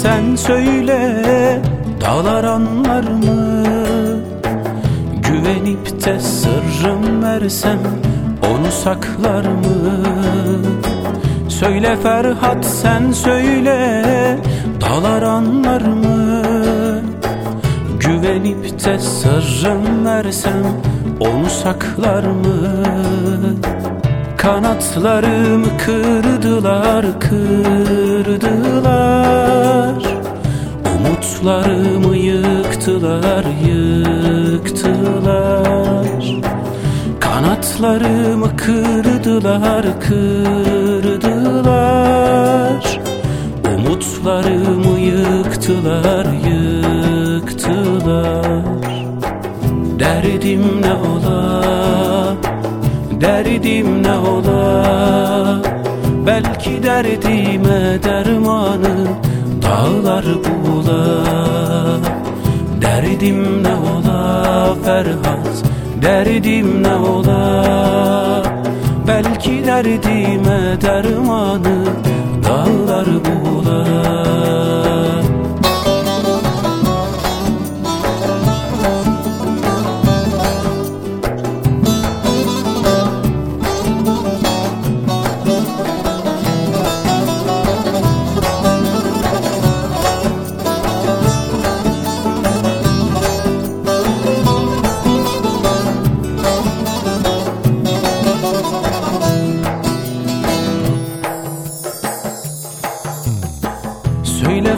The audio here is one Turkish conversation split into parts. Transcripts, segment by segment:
sen söyle Dağlar anlar mı? Güvenip de sırrım versem Onu saklar mı? Söyle Ferhat sen söyle Dağlar anlar mı? Güvenip de sırrım versem Onu saklar mı? Kanatlarımı kırdılar, kırdılar yıktılar, yıktılar Kanatlarımı kırdılar, kırdılar. Umutlarımı yıktılar, yıktılar. Derdim ne ola, derdim ne ola. Belki derdime dermanı dağlar bula Derdim ne ola Ferhat, derdim ne ola? Belki derdime dermanı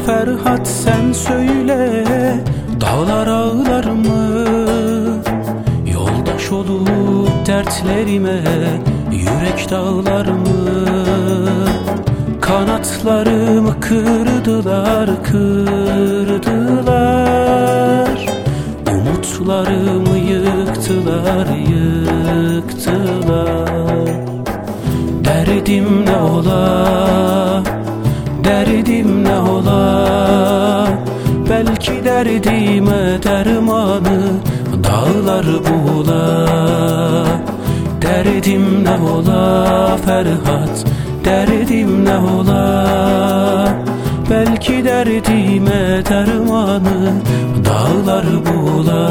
Ferhat sen söyle Dağlar ağlar mı? Yoldaş olup dertlerime Yürek dağlar mı? Kanatlarımı kırdılar kırdılar. Umutlarımı yıktılar yıktılar derdime dermanı Dağlar bula. Derdim ne ola Ferhat Derdim ne ola? Belki derdime dermanı Dağlar bula.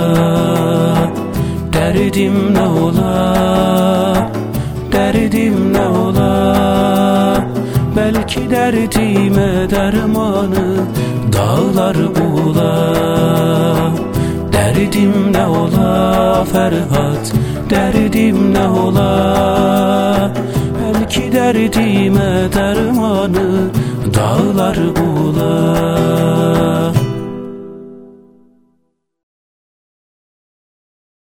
Derdim ne ola Derdim ne ola? Belki derdime dermanı Dağlar bula Derdim ne ola Ferhat Derdim ne ola? Belki derdime dermanı Dağlar bula